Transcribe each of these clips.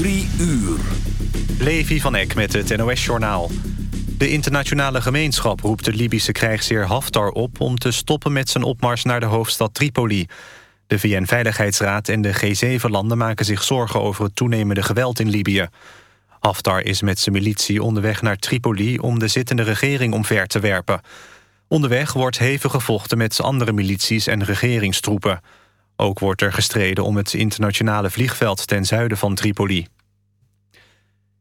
Drie uur. Levi van Eck met het NOS-journaal. De internationale gemeenschap roept de Libische krijgsheer Haftar op... om te stoppen met zijn opmars naar de hoofdstad Tripoli. De VN-veiligheidsraad en de G7-landen maken zich zorgen... over het toenemende geweld in Libië. Haftar is met zijn militie onderweg naar Tripoli... om de zittende regering omver te werpen. Onderweg wordt hevig gevochten met andere milities en regeringstroepen. Ook wordt er gestreden om het internationale vliegveld ten zuiden van Tripoli.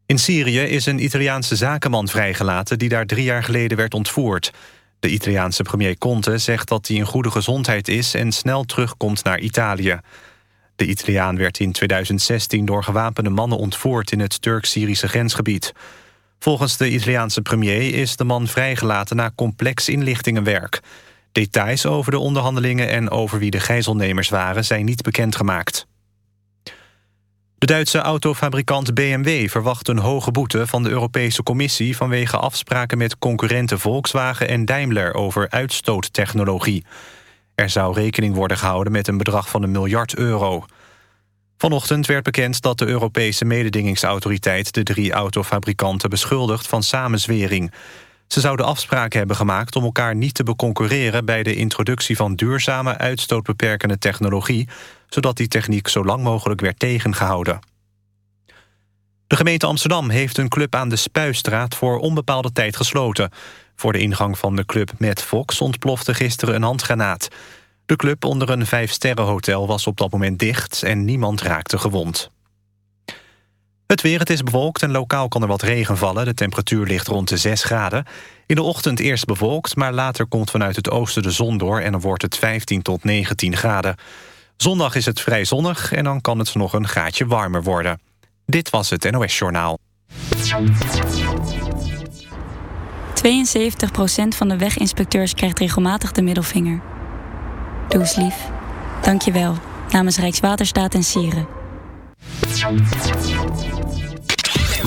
In Syrië is een Italiaanse zakenman vrijgelaten... die daar drie jaar geleden werd ontvoerd. De Italiaanse premier Conte zegt dat hij in goede gezondheid is... en snel terugkomt naar Italië. De Italiaan werd in 2016 door gewapende mannen ontvoerd... in het Turk-Syrische grensgebied. Volgens de Italiaanse premier is de man vrijgelaten... na complex inlichtingenwerk... Details over de onderhandelingen en over wie de gijzelnemers waren... zijn niet bekendgemaakt. De Duitse autofabrikant BMW verwacht een hoge boete van de Europese Commissie... vanwege afspraken met concurrenten Volkswagen en Daimler over uitstoottechnologie. Er zou rekening worden gehouden met een bedrag van een miljard euro. Vanochtend werd bekend dat de Europese mededingingsautoriteit... de drie autofabrikanten beschuldigt van samenzwering... Ze zouden afspraken hebben gemaakt om elkaar niet te beconcurreren... bij de introductie van duurzame uitstootbeperkende technologie... zodat die techniek zo lang mogelijk werd tegengehouden. De gemeente Amsterdam heeft een club aan de Spuistraat... voor onbepaalde tijd gesloten. Voor de ingang van de club Met Fox ontplofte gisteren een handgranaat. De club onder een vijfsterrenhotel was op dat moment dicht... en niemand raakte gewond. Het weer, het is bewolkt en lokaal kan er wat regen vallen. De temperatuur ligt rond de 6 graden. In de ochtend eerst bewolkt, maar later komt vanuit het oosten de zon door... en dan wordt het 15 tot 19 graden. Zondag is het vrij zonnig en dan kan het nog een gaatje warmer worden. Dit was het NOS Journaal. 72% van de weginspecteurs krijgt regelmatig de middelvinger. Doe eens lief. Dank je wel. Namens Rijkswaterstaat en Sieren.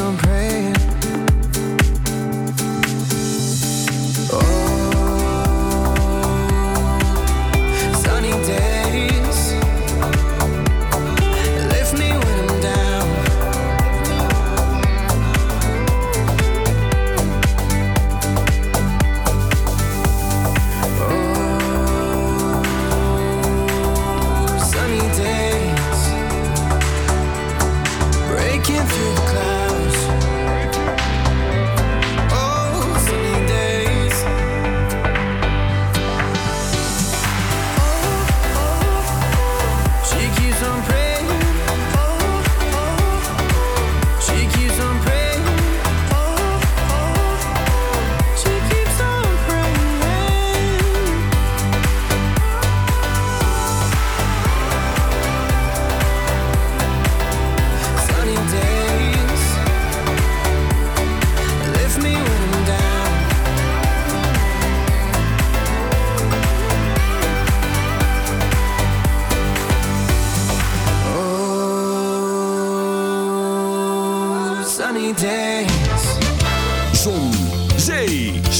I'm praying.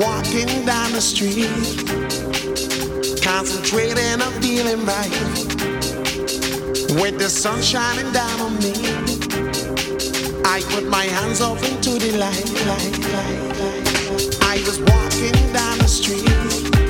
walking down the street, concentrating on feeling right. With the sun shining down on me, I put my hands open into the light. light, light, light I was walking down the street.